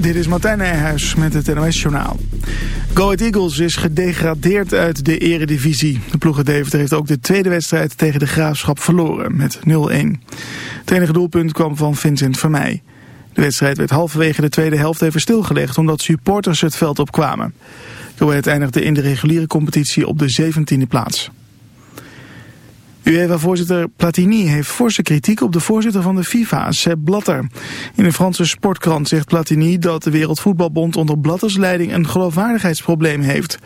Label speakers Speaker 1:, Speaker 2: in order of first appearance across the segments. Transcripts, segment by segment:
Speaker 1: Dit is Martijn Nijhuis met het NOS-journaal. Go Ahead Eagles is gedegradeerd uit de eredivisie. De ploeg Deventer heeft ook de tweede wedstrijd tegen de Graafschap verloren met 0-1. Het enige doelpunt kwam van Vincent Vermeij. De wedstrijd werd halverwege de tweede helft even stilgelegd omdat supporters het veld opkwamen. Go Ahead eindigde in de reguliere competitie op de 17e plaats. UEFA-voorzitter Platini heeft forse kritiek op de voorzitter van de FIFA, Sepp Blatter. In een Franse sportkrant zegt Platini dat de Wereldvoetbalbond onder Blatters leiding een geloofwaardigheidsprobleem heeft.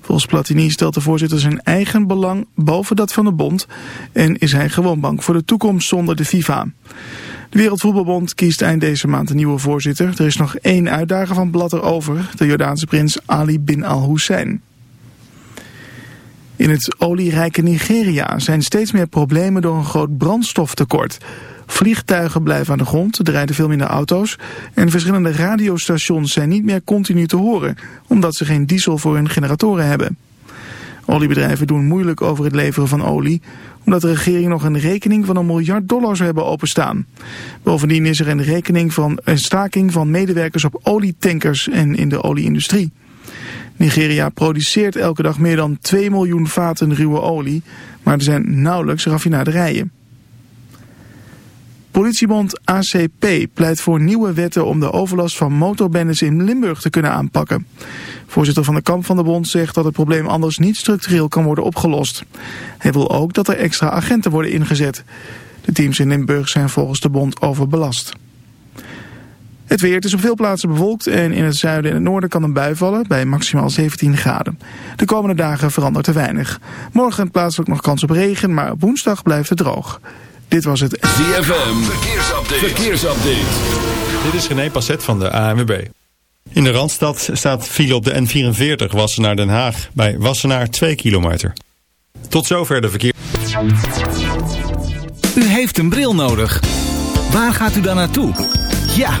Speaker 1: Volgens Platini stelt de voorzitter zijn eigen belang boven dat van de bond en is hij gewoon bang voor de toekomst zonder de FIFA. De Wereldvoetbalbond kiest eind deze maand een nieuwe voorzitter. Er is nog één uitdager van Blatter over, de Jordaanse prins Ali bin al-Hussein. In het olierijke Nigeria zijn steeds meer problemen door een groot brandstoftekort. Vliegtuigen blijven aan de grond, er rijden veel minder auto's... en verschillende radiostations zijn niet meer continu te horen... omdat ze geen diesel voor hun generatoren hebben. Oliebedrijven doen moeilijk over het leveren van olie... omdat de regering nog een rekening van een miljard dollars hebben openstaan. Bovendien is er een rekening van een staking van medewerkers op olietankers en in de olieindustrie. Nigeria produceert elke dag meer dan 2 miljoen vaten ruwe olie, maar er zijn nauwelijks raffinaderijen. Politiebond ACP pleit voor nieuwe wetten om de overlast van motorbendes in Limburg te kunnen aanpakken. Voorzitter van de kamp van de bond zegt dat het probleem anders niet structureel kan worden opgelost. Hij wil ook dat er extra agenten worden ingezet. De teams in Limburg zijn volgens de bond overbelast. Het weer, is op veel plaatsen bewolkt en in het zuiden en het noorden kan een bui vallen bij maximaal 17 graden. De komende dagen verandert er weinig. Morgen plaatselijk nog kans op regen, maar woensdag blijft het droog. Dit was het
Speaker 2: ZFM, verkeersupdate. verkeersupdate.
Speaker 3: Dit is René Passet van de ANWB. In de Randstad staat file op de N44 Wassenaar Den Haag bij Wassenaar 2 kilometer. Tot zover de verkeer.
Speaker 4: U heeft een bril nodig. Waar gaat u dan naartoe? Ja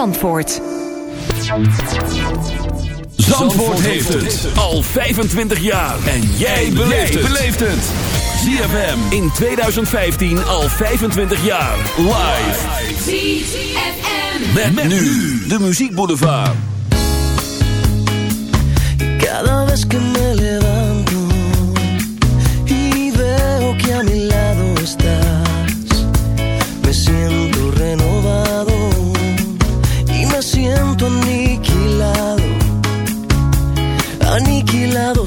Speaker 5: Zandvoort.
Speaker 2: Zandvoort heeft het al 25 jaar. En jij beleeft het. ZFM in 2015 al 25 jaar. Live. ZFM. Met, met nu de muziekboulevard.
Speaker 6: Cada vez que me levanto y veo que a mi lado estás, me siento
Speaker 7: lado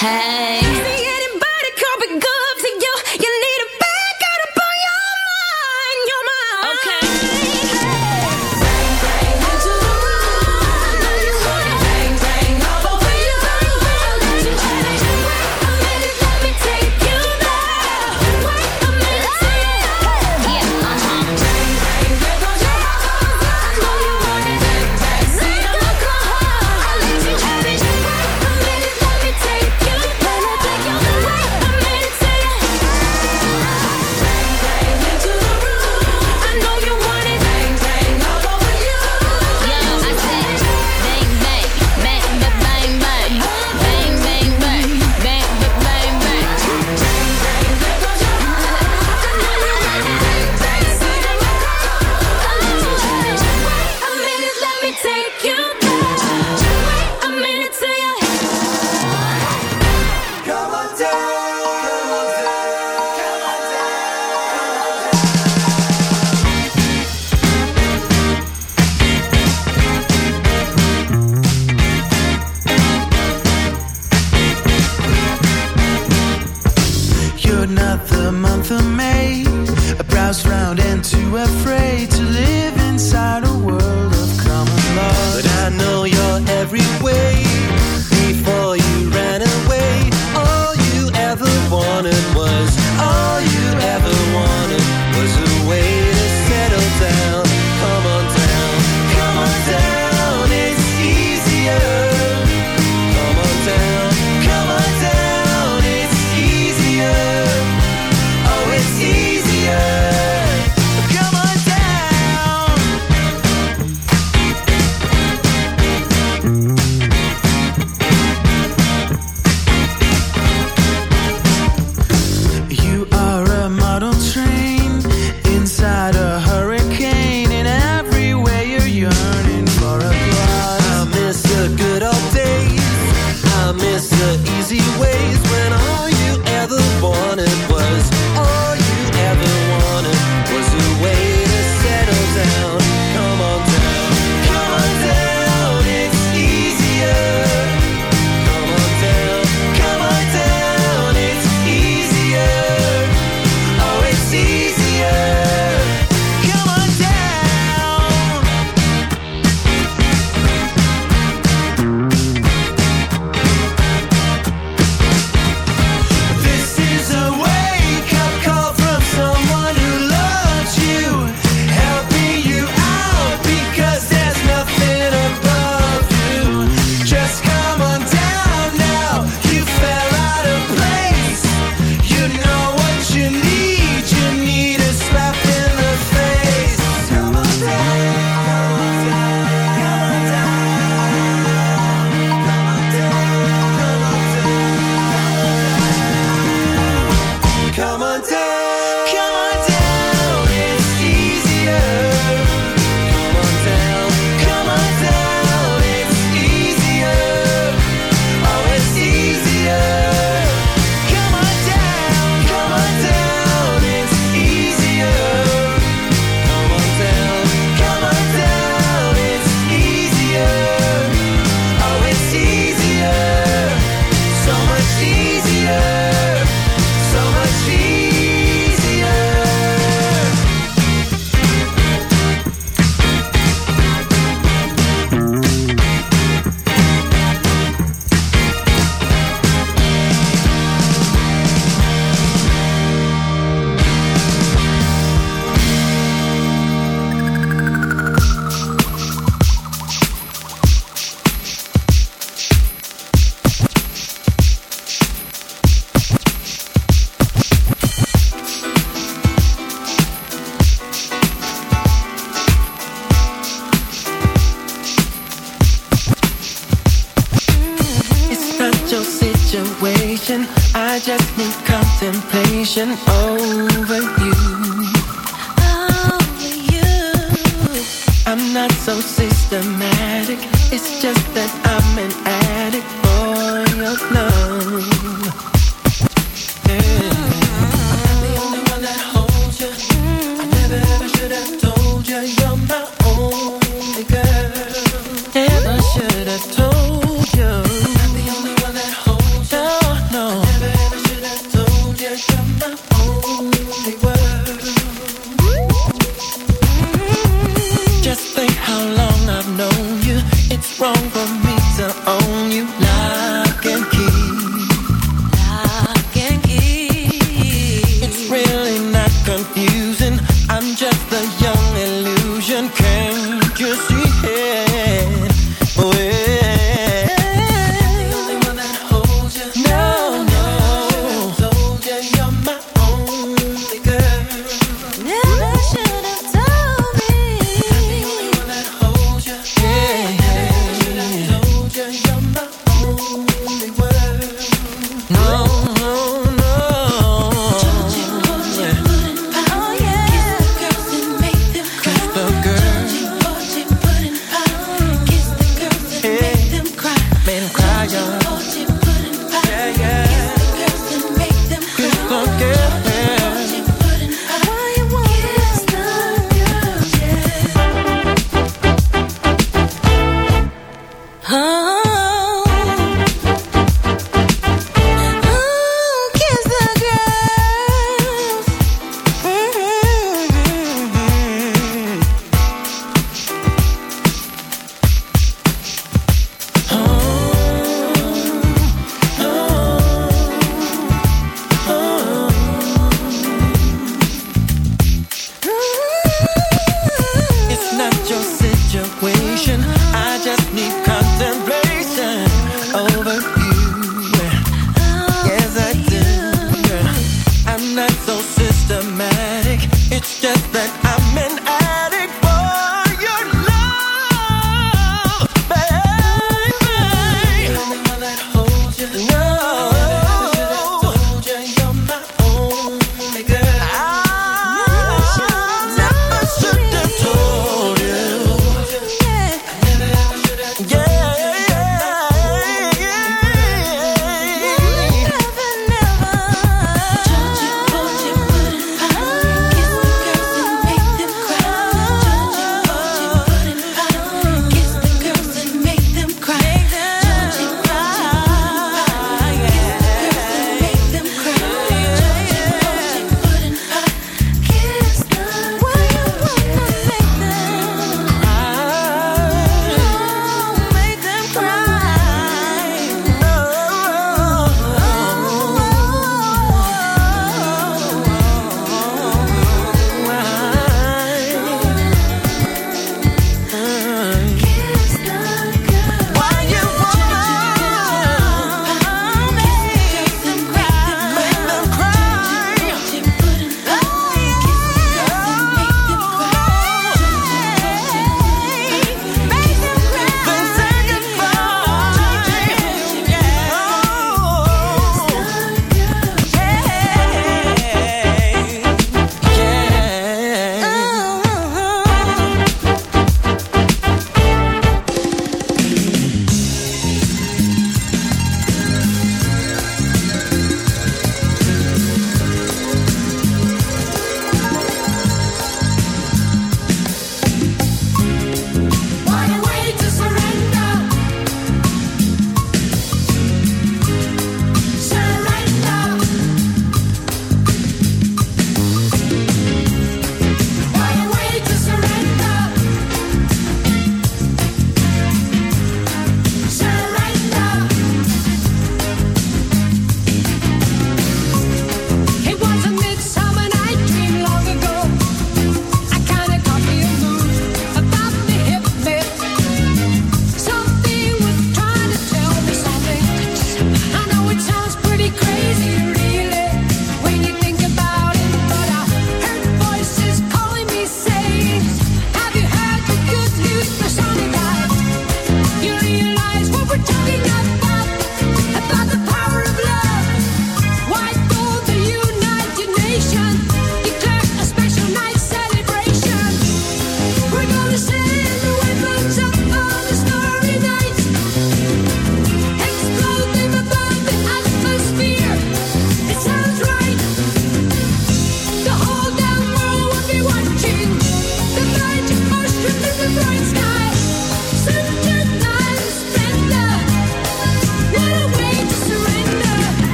Speaker 7: Hey.
Speaker 8: Should have told systematic. It's just that I'm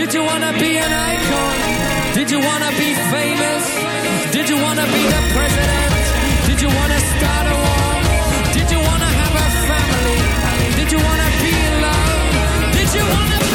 Speaker 9: Did you wanna be an icon? Did you wanna be famous? Did you wanna be the president? Did you wanna start a war? Did you wanna have a family? Did you wanna be in love? Did you wanna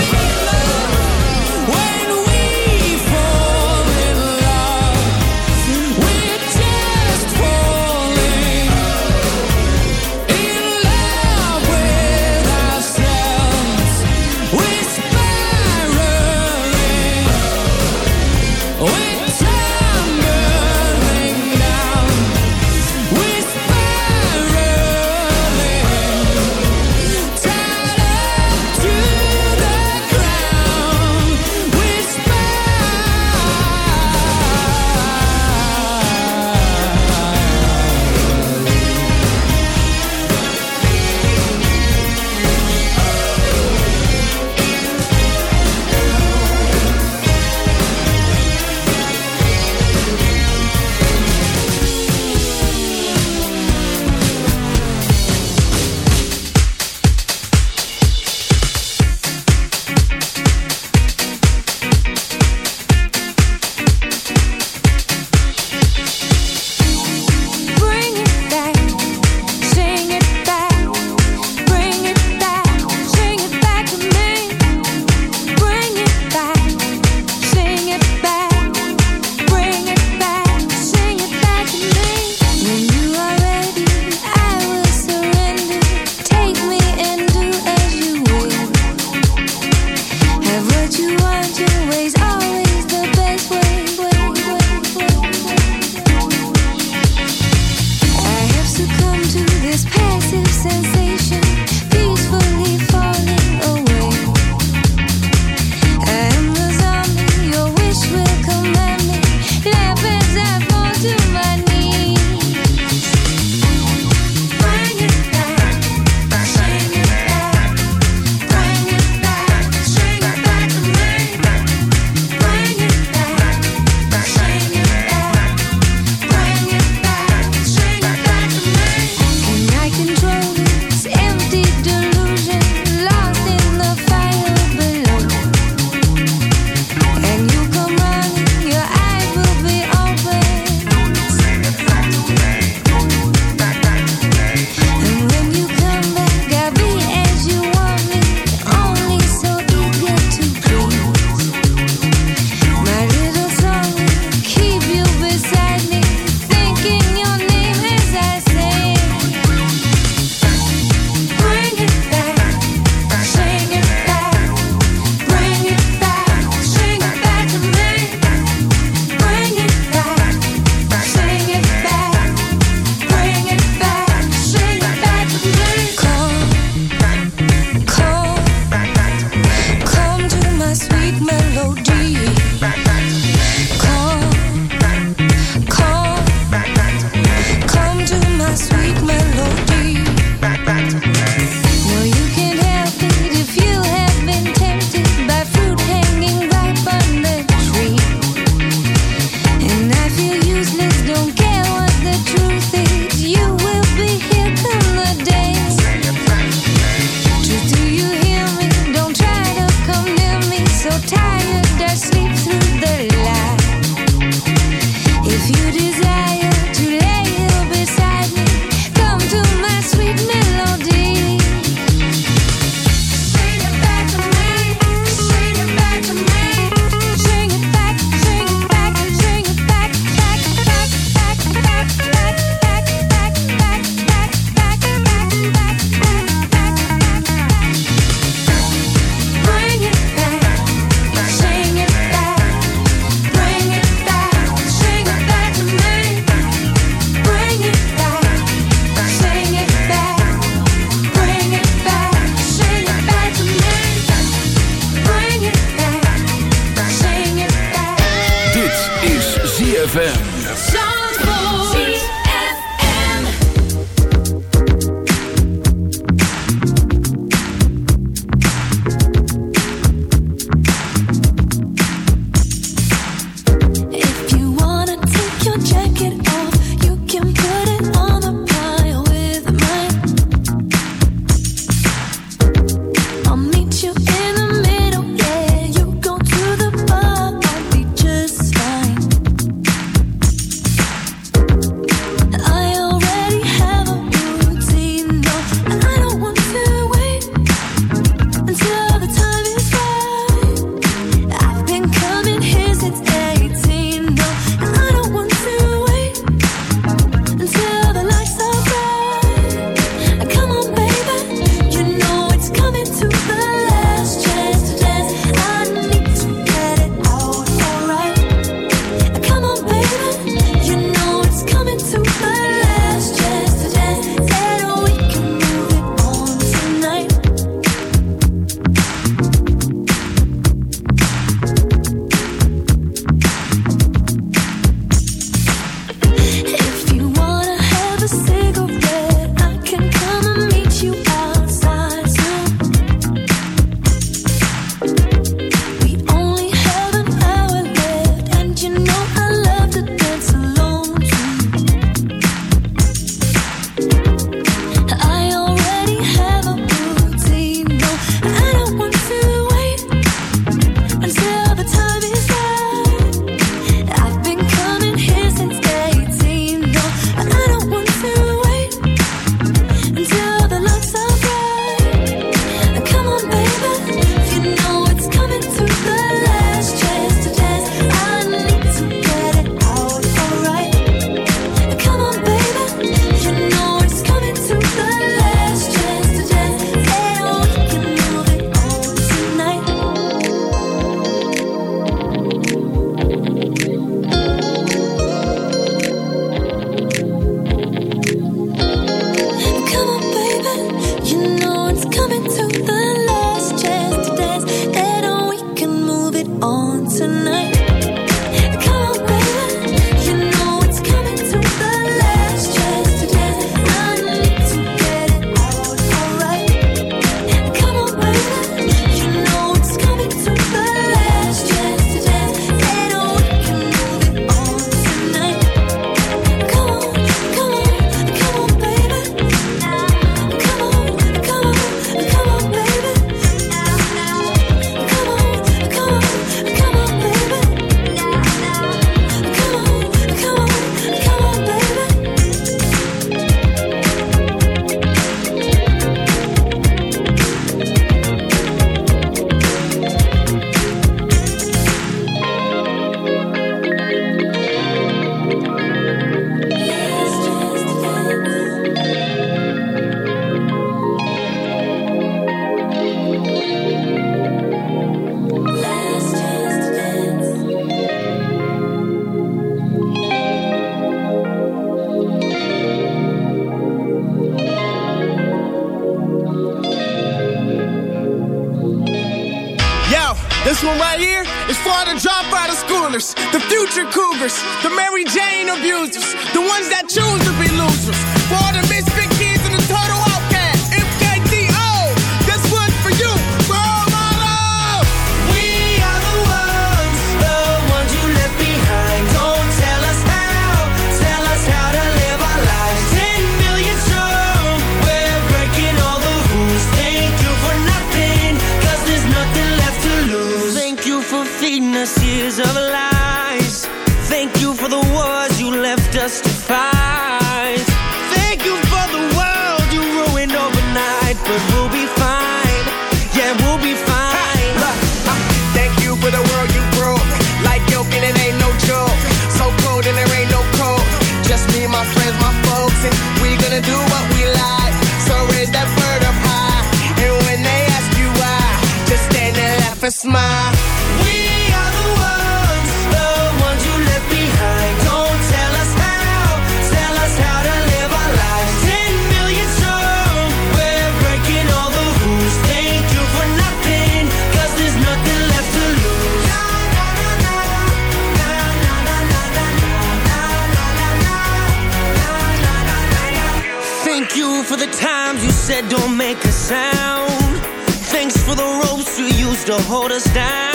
Speaker 8: hold us down.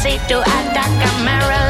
Speaker 10: City to
Speaker 11: Atacamara.